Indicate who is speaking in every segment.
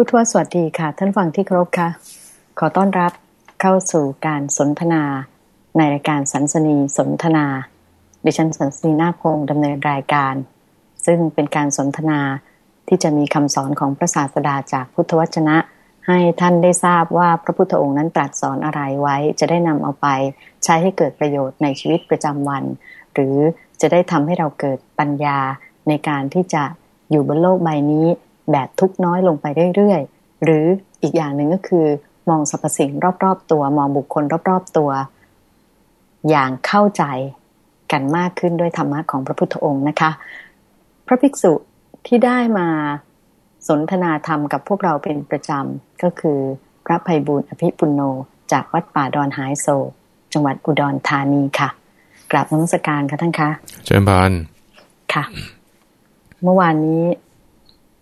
Speaker 1: พุทธวสวัสดีค่ะ ท่านฟังที่ครพค่ะ ขอต้อนรับเข้าสู่การสนทนา ในรายการสันสนีสนทนา ดิฉันสันสนีนาคงดำเนินรายการ ซึ่งเป็นการสนทนาที่จะมีคำสอนของพระศาสดาจากพุทธวจนะ ให้ท่านได้ทราบว่าพระพุทธองค์นั้นตรัสสอนอะไรไว้ จะได้นำเอาไปใช้ให้เกิดประโยชน์ในชีวิตประจำวัน หรือจะได้ทำให้เราเกิดปัญญาในการที่จะอยู่บนโลกใบนี้ แบบทุกน้อยลงไปเรื่อยๆ หรืออีกอย่างหนึ่งก็คือ มองสรรพสิ่งรอบๆตัว มองบุคคลรอบๆตัว อย่างเข้าใจกันมากขึ้นด้วยธรรมะของพระพุทธองค์นะคะ พระภิกษุที่ได้มาสนทนาธรรมกับพวกเราเป็นประจำ ก็คือพระภัยบุญอภิปุโน จากวัดป่าดอนหายโศจังหวัดอุดรธานีค่ะกราบนมัสการค่ะท่านคะ
Speaker 2: เชิญพาน
Speaker 1: ค่ะ เมื่อวานนี้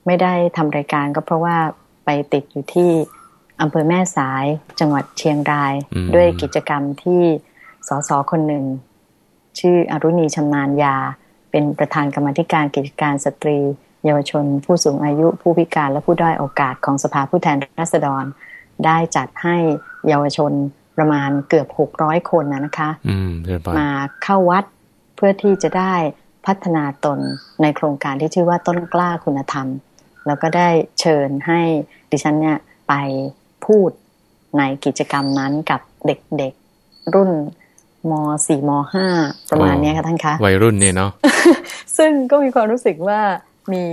Speaker 1: ไม่ได้ทำรายการก็เพราะว่าไปติดอยู่ที่อำเภอแม่สายจังหวัดเชียงราย ด้วยกิจกรรมที่สสคนหนึ่ง ชื่ออรุณีชำนาญยา เป็นประธานกรรมธิการกิจการสตรี เยาวชน ผู้สูงอายุผู้พิการและผู้ด้อยโอกาสของสภาผู้แทนราษฎร ได้จัดให้เยาวชนประมาณเกือบหกร้อยคนนะนะคะมาเข้าวัดเพื่อที่จะได้พัฒนาตนในโครงการที่ชื่อว่าต้นกล้าคุณธรรม แล้วก็ได้เชิญให้ดิฉันเนี่ยไปพูดในกิจกรรมนั้นกับเด็กๆรุ่นมสี่มห้าประมาณนี้ค่ะท่านคะ
Speaker 2: วัยรุ่นเนี่ยเนาะ
Speaker 1: ซึ่งก็มีความรู้สึกว่ามี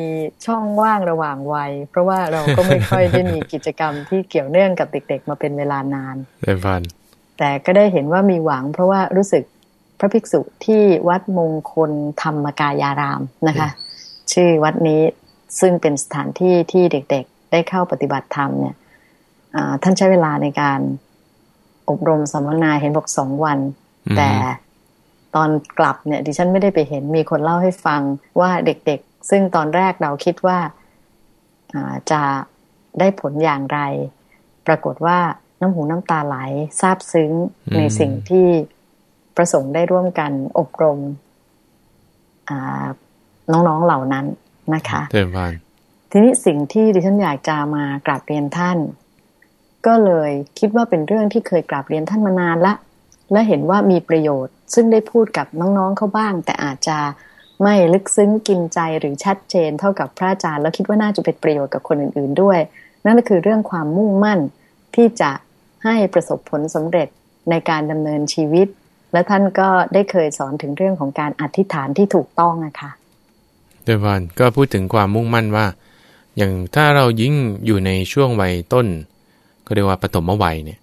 Speaker 1: ช่องว่างระหว่างวัย เพราะว่าเราก็ไม่ค่อยได้มีกิจกรรมที่เกี่ยวเนื่องกับเด็กๆ มาเป็นเวลานาน
Speaker 2: เล่นฟัน
Speaker 1: แต่ก็ได้เห็นว่ามีหวัง เพราะว่ารู้สึกพระภิกษุที่วัดมงคลธรรมกายารามนะคะ ชื่อวัดนี้ ซึ่งเป็นสถานที่ที่เด็กๆ ได้เข้าปฏิบัติธรรมเนี่ยท่านใช้เวลาในการอบรมสัมมนาเห็นบอกสองวัน แต่ตอนกลับเนี่ยดิฉันไม่ได้ไปเห็นมีคนเล่าให้ฟังว่าเด็กๆ ซึ่งตอนแรกเราคิดว่าจะได้ผลอย่างไร ปรากฏว่าน้ำหูน้ำตาไหลซาบซึ้งในสิ่งที่ประสงค์ได้ร่วมกันอบรมน้องๆเหล่านั้น นะคะ
Speaker 2: เต็มพัน
Speaker 1: ทีนี้สิ่งที่ดิฉันอยากจะมากราบเรียนท่าน ก็เลยคิดว่าเป็นเรื่องที่เคยกราบเรียนท่านมานานละ และเห็นว่ามีประโยชน์ ซึ่งได้พูดกับน้องๆเขาบ้าง แต่อาจจะไม่ลึกซึ้งกินใจหรือชัดเจนเท่ากับพระอาจารย์ แล้วคิดว่าน่าจะเป็นประโยชน์กับคนอื่นๆด้วย นั่นก็คือเรื่องความมุ่งมั่นที่จะให้ประสบผลสำเร็จในการดำเนินชีวิต และท่านก็ได้เคยสอนถึงเรื่องของการอธิษฐานที่ถูกต้องอะค่ะ
Speaker 2: เดวานก็พูดถึงความมุ่งมั่นว่า อย่างถ้าเรายิ่งอยู่ในช่วงวัยต้น ก็เรียกว่าปฐมวัยเนี่ย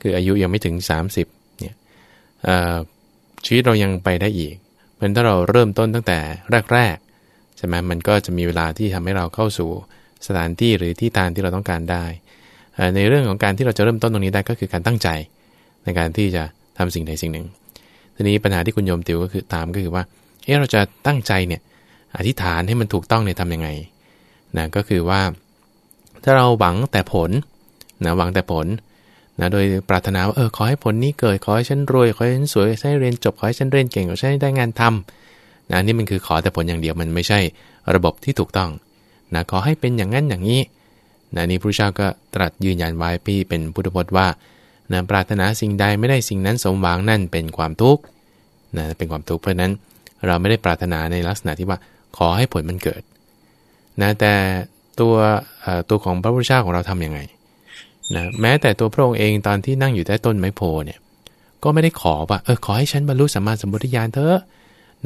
Speaker 2: คืออายุยังไม่ถึง 30เนี่ยชีวิตเรายังไปได้อีก เพราะถ้าเราเริ่มต้นตั้งแต่แรกๆใช่ไหมมันก็จะมีเวลาที่ทำให้เราเข้าสู่สถานที่หรือที่ทานที่เราต้องการได้ ในเรื่องของการที่เราจะเริ่มต้นตรงนี้ได้ก็คือการตั้งใจ ในการที่จะทำสิ่งใดสิ่งหนึ่ง ทีนี้ปัญหาที่คุณโยมติวก็คือตามก็คือว่าเออเราจะตั้งใจเนี่ย อธิษฐานให้มันถูกต้องเนี่ยทำยังไงนะก็คือว่า ถ้าเราหวังแต่ผลนะหวังแต่ผลนะโดยปรารถนาว่าเออขอให้ผลนี้เกิดขอให้ฉันรวยขอให้ฉันสวยขอให้เรียนจบขอให้ฉันเรียนเก่งขอให้ฉันได้งานทำนะนี่มันคือขอแต่ผลอย่างเดียวมันไม่ใช่ระบบที่ถูกต้องนะขอให้เป็นอย่างนั้นอย่างนี้นะนี่พระเจ้าก็ตรัสยืนยันไว้พี่เป็นพุทธพจน์ว่านะปรารถนาสิ่งใดไม่ได้สิ่งนั้นสมหวังนั่นเป็นความทุกข์นะเป็นความทุกข์เพราะนั้นเราไม่ได้ปรารถนาในลักษณะที่ว่า ขอให้ผลมันเกิดนะแต่ตัวตัวของพระพุทธเจ้าของเราทํำยังไงนะแม้แต่ตัวพระองค์เองตอนที่นั่งอยู่ใต้ต้นไม้โพเนี่ยก็ไม่ได้ขอว่าเออขอให้ฉันบรรลุสัมมาสัมพุทธญาณเถอะ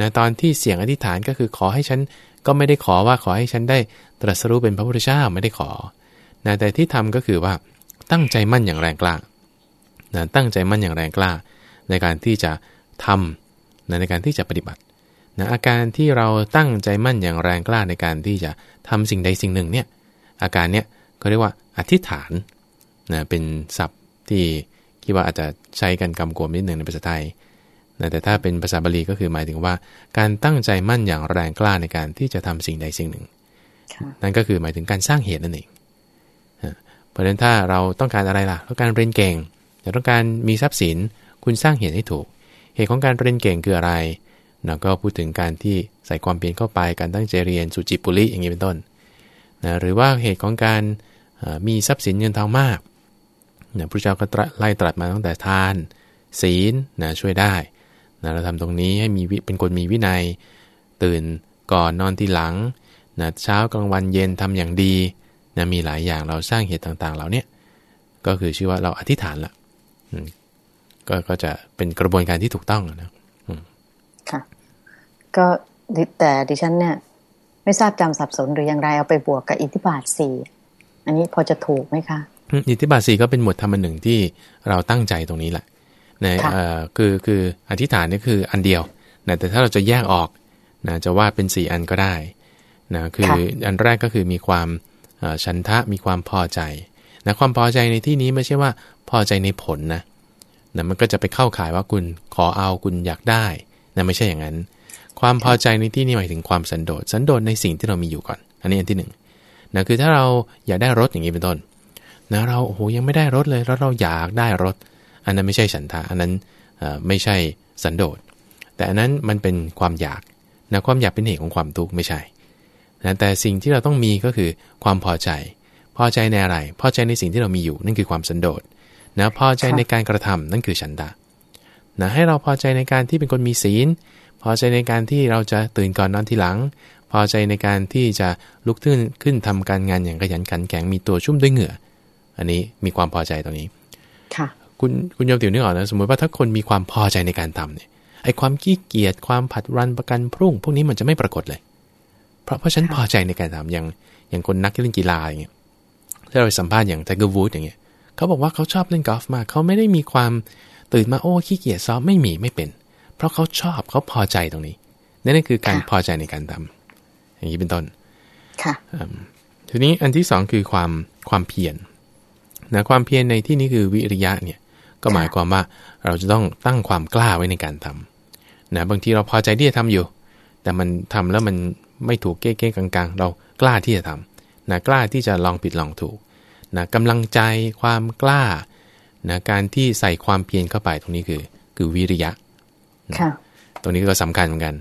Speaker 2: นะตอนที่เสียงอธิษฐานก็คือขอให้ฉันก็ไม่ได้ขอว่าขอให้ฉันได้ตรัสรู้เป็นพระพุทธเจ้าไม่ได้ขอนะแต่ที่ทำก็คือว่าตั้งใจมั่นอย่างแรงกล้านะตั้งใจมั่นอย่างแรงกล้า ในการที่จะทำนะในการที่จะปฏิบัติ นะอาการที่เราตั้งใจมั่นอย่างแรงกล้าในการที่จะทำสิ่งใดสิ่งหนึ่งเนี่ยอาการเนี้ยเขาเรียกว่าอธิษฐานนะเป็นศัพท์ที่คิดว่าอาจจะใช้กันกำกวมนิดหนึ่งในภาษาไทยนะแต่ถ้าเป็นภาษาบาลีก็คือหมายถึงว่า การตั้งใจมั่นอย่างแรงกล้าในการที่จะทำสิ่งใดสิ่งหนึ่ง นั่นก็คือหมายถึงการสร้างเหตุนั่นเองเพราะฉะนั้นถ้าเราต้องการอะไรล่ะต้องการเรียนเก่งต้องการมีทรัพย์สินคุณสร้างเหตุให้ถูก เหตุของการเรียนเก่งคืออะไร นะก็พูดถึงการที่ใส่ความเพียรเข้าไปการตั้งใจเรียนสุจิปุริอย่างนี้เป็นต้นนะหรือว่าเหตุของการมีทรัพย์สินเงินทองมากนะพระเจ้าก็ไล่ตรัสมาตั้งแต่ทาน ศีลนะช่วยได้นะเราทำตรงนี้ให้มีเป็นคนมีวินัย ตื่นก่อนนอนที่หลังนะเช้ากลางวันเย็นทำอย่างดีนะมีหลายอย่างเราสร้างเหตุต่างๆเหล่านี้ก็คือชื่อว่าเราอธิษฐานละก็ก็จะเป็นกระบวนการที่ถูกต้องนะ
Speaker 1: ค่ะ ก็แต่ดิฉันเนี่ย ไม่ทราบจำสับสนหรืออย่างไรเอาไปบวกกับอิทธิบาทสี่อันนี้พอจะถูกไหมคะ
Speaker 2: อิทธิบาทสี่ก็เป็นหมวดธรรมหนึ่งที่เราตั้งใจตรงนี้แหละในเอ่อคือคืออธิษฐานนี่คืออันเดียวนะแต่ถ้าเราจะแยกออกนะจะว่าเป็นสี่อันก็ได้นะคืออันแรกก็คือมีความชันทะมีความพอใจนะความพอใจในที่นี้ไม่ใช่ว่าพอใจในผลนะนะมันก็จะไปเข้าข่ายว่าคุณขอเอาคุณอยากได้ นะไม่ใช่อย่างนั้น ความพอใจในที่นี้หมายถึงความสันโดษสันโดษในสิ่งที่เรามีอยู่ก่อน อันนี้อันที่หนึ่งนะคือถ้าเราอยากได้รถอย่างนี้เป็นต้นนะเราโอ้โหยังไม่ได้รถเลยแล้วเราอยากได้รถ อันนั้นไม่ใช่ฉันทะอันนั้นไม่ใช่สันโดษแต่อันนั้นมันเป็นความอยากนะความอยากเป็นเหตุของความทุกข์ไม่ใช่นะแต่สิ่งที่เราต้องมีก็คือความพอใจ พอใจในอะไร พอใจในสิ่งที่เรามีอยู่นั่นคือความสันโดษนะพอใจในการกระทำนั่นคือฉันทะ นะให้เราพอใจในการที่เป็นคนมีศีล พอใจในการที่เราจะตื่นก่อนนอนทีหลัง พอใจในการที่จะลุกขึ้นขึ้นทำการงานอย่างขยันขันแข็งมีตัวชุ่มด้วยเหงื่อ อันนี้มีความพอใจตรงนี้
Speaker 1: ค่ะ
Speaker 2: คุณคุณโยมติ๋วนึกออกนะสมมติว่าถ้าคนมีความพอใจในการทำเนี่ยไอ้ความขี้เกียจความผัดรันประกันพรุ่ง พวกนี้มันจะไม่ปรากฏเลย เพราะเพราะฉันพอใจในการทำอย่างอย่างคนนักเล่นกีฬาอย่างเงี้ยถ้าเราสัมภาษณ์อย่างไทเกอร์วูดอย่างเงี้ยเขาบอกว่าเขาชอบเล่นกอล์ฟมากเขาไม่ได้มีความ ตื่นมาโอ้ขี้เกียจซ้อมไม่มีไม่เป็น เพราะเขาชอบเขาพอใจตรงนี้นั่นคือการพอใจในการทำอย่างนี้เป็นต้น
Speaker 1: ค่ะ
Speaker 2: ทีนี้อันที่สองคือความความเพียรนะความเพียรในที่นี้คือวิริยะเนี่ย ก็หมายความว่าเราจะต้องตั้งความกล้าไว้ในการทำนะบางทีเราพอใจที่จะทำอยู่ แต่มันทำแล้วมันไม่ถูกเก้ๆกลางๆ เรากล้าที่จะทำนะกล้าที่จะลองผิดลองถูกนะกำลังใจความกล้า นะการที่ใส่ความเพียรเข้าไปตรงนี้คือ คือวิริยะ
Speaker 1: ค่ะ
Speaker 2: ตรงนี้ก็สำคัญเหมือนกัน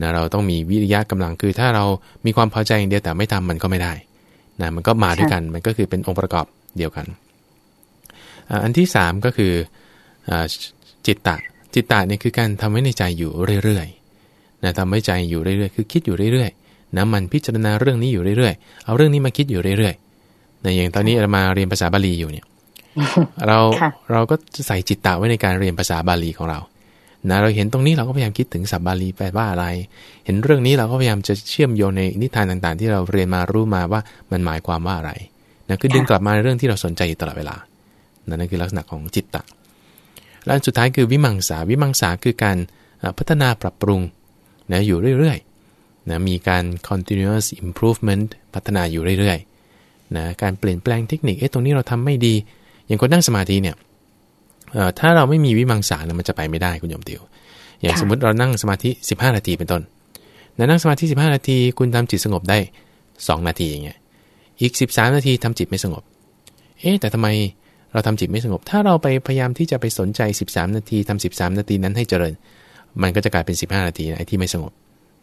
Speaker 2: นะเราต้องมีวิริยะกำลังคือถ้าเรามีความพอใจอย่างเดียวแต่ไม่ทำมันก็ไม่ได้นะมันก็มาด้วยกันมันก็คือเป็นองค์ประกอบเดียวกัน อันที่สามก็คือจิตตะจิตตะนี่คือการทำไว้ในใจอยู่เรื่อยๆนะทำไว้ใจอยู่เรื่อยๆ คือคิดอยู่เรื่อยๆนะมันพิจารณาเรื่องนี้อยู่เรื่อยๆ เอาเรื่องนี้มาคิดอยู่เรื่อยๆนะอย่างตอนนี้เรามาเรียนภาษาบาลีอยู่เนี่ย เราเราก็จะใส่จิตตะไว้ในการเรียนภาษาบาลีของเรานะเราเห็นตรงนี้เราก็พยายามคิดถึงสับบาลีแปลว่าอะไร เห็นเรื่องนี้เราก็พยายามจะเชื่อมโยงในนิทานต่างๆ ที่เราเรียนมารู้มาว่ามันหมายความว่าอะไรนะคือดึงกลับมาในเรื่องที่เราสนใจอยู่ตลอดเวลา นั่นคือลักษณะของจิตตะและสุดท้ายคือวิมังสา วิมังสาคือการพัฒนาปรับปรุงนะอยู่เรื่อยๆนะมีการ continuous improvement พัฒนาอยู่เรื่อยๆนะการเปลี่ยนแปลงเทคนิคเอ๊ะตรงนี้เราทำไม่ดี อย่างคนนั่งสมาธิเนี่ยถ้าเราไม่มีวิมังสามันจะไปไม่ได้คุณโยมติวอย่างสมมติเรานั่งสมาธิ 15 นาทีเป็นต้นนั่งสมาธิ 15 นาที คุณทำจิตสงบได้ 2 นาทีอย่างเงี้ย อีก 13 นาทีทำจิตไม่สงบ เอ๊ะแต่ทำไมเราทำจิตไม่สงบ ถ้าเราไปพยายามที่จะไปสนใจ 13 นาทีทำ13 นาทีนั้นให้เจริญ มันก็จะกลายเป็น 15 นาทีไอ้ที่ไม่สงบ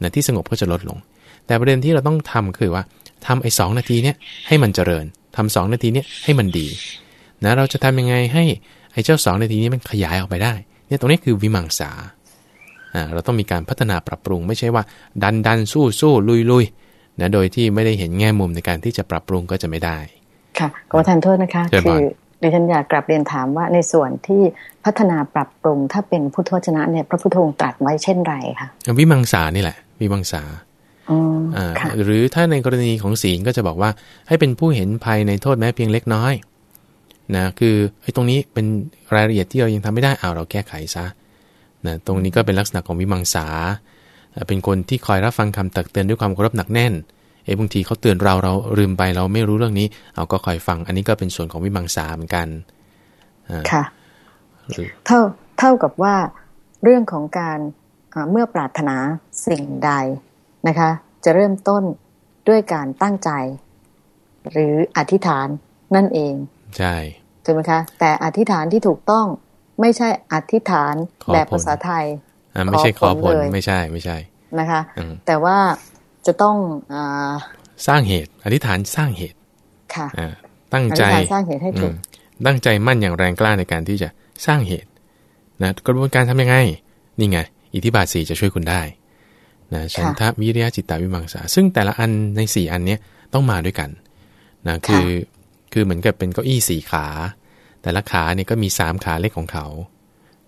Speaker 2: นะที่สงบก็จะลดลง แต่ประเด็นที่เราต้องทำคือว่าทำไอ้สนาทีเนี้ยให้มันเจริญทำ2นาทีเนี้ยให้มันดี นะเราจะทำยังไงให้ไอ้เจ้า2นาทีนี้มันขยายออกไปได้เนี่ยตรงนี้คือวิมังสาอ่าเราต้องมีการพัฒนาปรับปรุง ไม่ใช่ว่า ดันดันสู้สู้ลุยลุยนะโดยที่ไม่ได้เห็นแง่มุมในการที่จะปรับปรุงก็จะไม่ได้
Speaker 1: ค่ะขอทานโทษนะคะคือดิฉันอยากกลับเรียนถามว่าในส่วนที่พัฒนาปรับปรุงถ้าเป็นพุทธวจนะเนี่ยพระพุทธองค์ตรัสไว้เช่นไรคะ
Speaker 2: วิมังสานี่แหละ วิมังสาหรือถ้าในกรณีของศีลก็จะบอกว่าให้เป็นผู้เห็นภัยในโทษแม้เพียงเล็กน้อย นะคือไอ้ตรงนี้เป็นรายละเอียดที่เรายังทำไม่ได้เอาเราแก้ไขซะนะตรงนี้ก็เป็นลักษณะของวิมังสา เป็นคนที่คอยรับฟังคำตักเตือนด้วยความเคารพหนักแน่นอ้บางทีเขาเตือนเราเราลืมไปเราไม่รู้เรื่องนี้ เอาก็คอยฟัง อันนี้ก็เป็นส่วนของวิมังสาเหมือนกัน
Speaker 1: ค่ะเท่าเท่ากับว่าเรื่องของการเมื่อปรารถนาสิ่งใดนะคะ จะเริ่มต้นด้วยการตั้งใจ หรืออธิษฐานนั่นเอง
Speaker 2: ใช่
Speaker 1: ถูกไหมคะ แต่อธิษฐานที่ถูกต้องไม่ใช่อธิษฐานแบบภาษาไทย
Speaker 2: ไม่ใช่ขอผลไม่ใช่ไม่ใช่
Speaker 1: นะคะ แต่ว่าจะต้องอ
Speaker 2: สร้างเหตุ อธิษฐานสร้างเหตุ
Speaker 1: ค่ะ
Speaker 2: ตั้งใจ
Speaker 1: อธิษฐานสร้างเหตุให้ถูก
Speaker 2: อืมตั้งใจมั่นอย่างแรงกล้าในการที่จะสร้างเหตุนะกระบวนการทำยังไง นี่ไง อิทธิบาทสี่จะช่วยคุณได้นะฉันทะวิริยะจิตตาวิมังสาซึ่งแต่ละอันในสี่อันเนี้ยต้องมาด้วยกันนะคือ คือเหมือนกับเป็นเก้าอี้สี่ขา แต่ละขาเนี่ยก็มีสามขาเล็กของเขา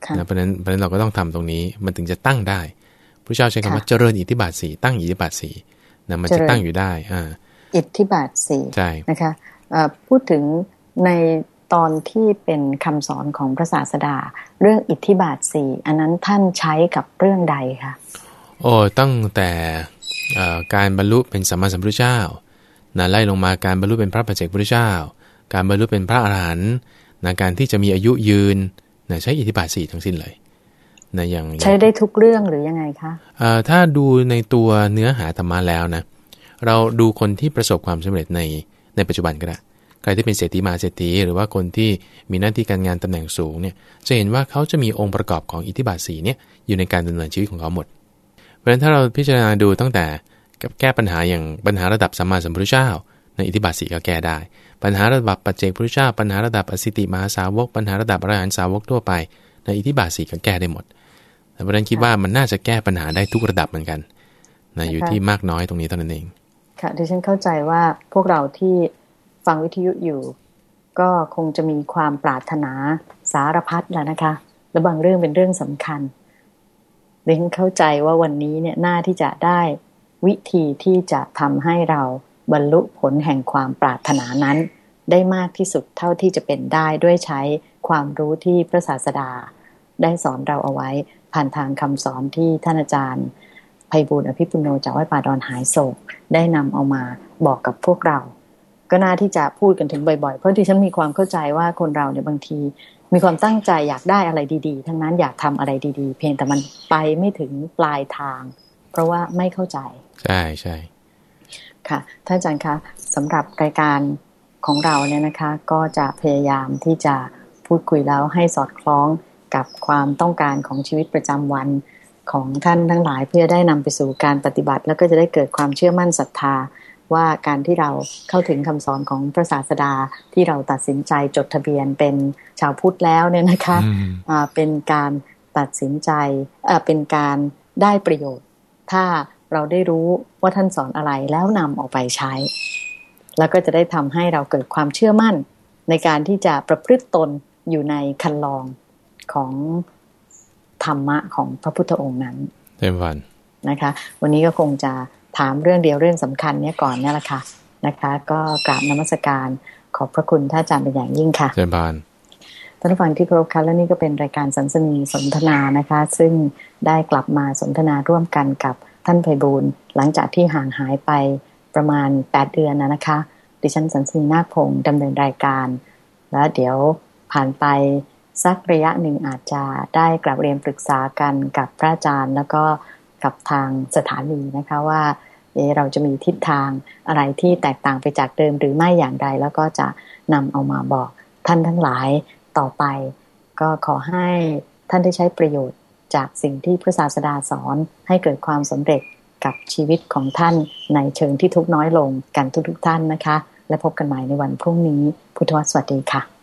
Speaker 1: ค่ะ
Speaker 2: นะเพราะฉะนั้นเพราะฉะนั้นเราก็ต้องทำตรงนี้มันถึงจะตั้งได้พระเจ้าใช้คำว่า
Speaker 1: ค่ะ
Speaker 2: เจริญอิทธิบาทสี่ตั้งอิทธิบาทสี่นะมัน
Speaker 1: เจ
Speaker 2: จะ
Speaker 1: ริญ
Speaker 2: ตั้งอยู่ได้อ่า
Speaker 1: อิทธิบาทสี่
Speaker 2: ใช่
Speaker 1: นะคะเอ่อพูดถึงในตอนที่เป็นคำสอนของพระศาสดา เรื่องอิทธิบาทสี่อันนั้นท่านใช้กับเรื่องใดคะ
Speaker 2: โอ้ตั้งแต่เอ่อการบรรลุเป็นสัมมาสัมพุทธเจ้า นะไล่ลงมาการบรรลุเป็นพระปัจเจกพุทธเจ้า การบรรลุเป็นพระอรหันต์นะการที่จะมีอายุยืนนะใช้อิทธิบาทสี่ทั้งสิ้นเลยนะอย่างอย่าง
Speaker 1: ใช้ได้ทุกเรื่องหรือยังไงคะ
Speaker 2: เอ่อถ้าดูในตัวเนื้อหาธรรมะแล้วนะเราดูคนที่ประสบความสำเร็จในในปัจจุบันก็ได้ใครที่เป็นเศรษฐีมหาเศรษฐีหรือว่าคนที่มีหน้าที่การงานตำแหน่งสูงเนี่ยจะเห็นว่าเขาจะมีองค์ประกอบของอิทธิบาทสีเนี่ยอยู่ในการดำเนินชีวิตของเขาหมด เพราะฉะนั้นถ้าเราพิจารณาดูตั้งแต่ กับแก้ปัญหาอย่างปัญหาระดับสัมมาสัมพุทธเจ้า ในอิทธิบาทสีก็แก้ได้ ปัญหาระดับปัจเจกพุทธเจ้า ปัญหาระดับอสิติมหาสาวก ปัญหาระดับอรหันตสาวกทั่วไปในอิทธิบาทสีก็แก้ได้หมดเพราะฉะนั้นคิดว่ามันน่าจะแก้ปัญหาได้ทุกระดับเหมือนกันนะอยู่ที่มากน้อยตรงนี้เท่านั้นเอง
Speaker 1: ค่ะดิฉันเข้าใจว่าพวกเราที่ฟังวิทยุอยู่ ก็คงจะมีความปรารถนาสารพัดแหล้วนะคะ และบางเรื่องเป็นเรื่องสำคัญดิฉันเข้าใจว่าวันนี้เนี่ยน่าที่จะได้ วิธีที่จะทำให้เราบรรลุผลแห่งความปรารถนานั้น ได้มากที่สุดเท่าที่จะเป็นได้ด้วยใช้ความรู้ที่พระศาสดา ได้สอนเราเอาไว้ผ่านทางคำสอนที่ท่านอาจารย์ไพบูลอภิปุโนจากวัดป่าดอนหายโศกได้นำเอามาบอกกับพวกเรา ก็น่าที่จะพูดกันถึงบ่อยๆ เพราะที่ฉันมีความเข้าใจว่าคนเราเนี่ยบางทีมีความตั้งใจอยากได้อะไรดีๆ ทั้งนั้นอยากทำอะไรดีๆ เพียงแต่มันไปไม่ถึงปลายทาง เพราะว่าไม่เข้าใจ
Speaker 2: ใช่ใช่
Speaker 1: ค่ะท่านอาจารย์คะสำหรับรายการของเราเนี่ยนะคะ ก็จะพยายามที่จะพูดคุยแล้วให้สอดคล้องกับความต้องการของชีวิตประจำวันของท่านทั้งหลายเพื่อได้นำไปสู่การปฏิบัติ แล้วก็จะได้เกิดความเชื่อมั่นศรัทธาว่าการที่เราเข้าถึงคำสอนของพระศาสดาที่เราตัดสินใจจดทะเบียนเป็นชาวพุทธแล้วเนี่ยนะคะ
Speaker 2: อืม
Speaker 1: อ่าเป็นการตัดสินใจเอ่อเป็นการได้ประโยชน์ ถ้าเราได้รู้ว่าท่านสอนอะไรแล้วนำออกไปใช้ แล้วก็จะได้ทำให้เราเกิดความเชื่อมั่น ในการที่จะประพฤติตนอยู่ในคันลองของธรรมะของพระพุทธองค์นั้น
Speaker 2: เต็มวัน
Speaker 1: นะคะ วันนี้ก็คงจะถามเรื่องเดียวเรื่องสำคัญเนี้ยก่อนเนี่ยแหละค่ะนะคะ ก็กราบนมัสการขอบพระคุณท่านอาจารย์เป็นอย่างยิ่งค่ะ
Speaker 2: เต็มบาน
Speaker 1: ท่านผู้ฟังที่เคารพคะและนี่ก็เป็นรายการสันสนีสนทนานะคะ ซึ่งได้กลับมาสนทนาร่วมกันกับท่านไพบูลหลังจากที่ห่างหายไปประมาณ 8 เดือนนะนะคะ ดิฉันสันสนีนาคพงศ์ดำเนินรายการ แล้วเดี๋ยวผ่านไปสักระยะหนึ่งอาจจะได้กลับเรียนปรึกษากันกับพระอาจารย์ แล้วก็กับทางสถานีนะคะว่าเอะเราจะมีทิศทางอะไรที่แตกต่างไปจากเดิมหรือไม่อย่างไร แล้วก็จะนำเอามาบอกท่านทั้งหลาย ต่อไป ก็ขอให้ท่านได้ใช้ประโยชน์จากสิ่งที่พระศาสดาสอนให้เกิดความสำเร็จกับชีวิตของท่านในเชิงที่ทุกน้อยลงกันทุกๆท่านนะคะ และพบกันใหม่ในวันพรุ่งนี้ พุทธวสวัสดีค่ะ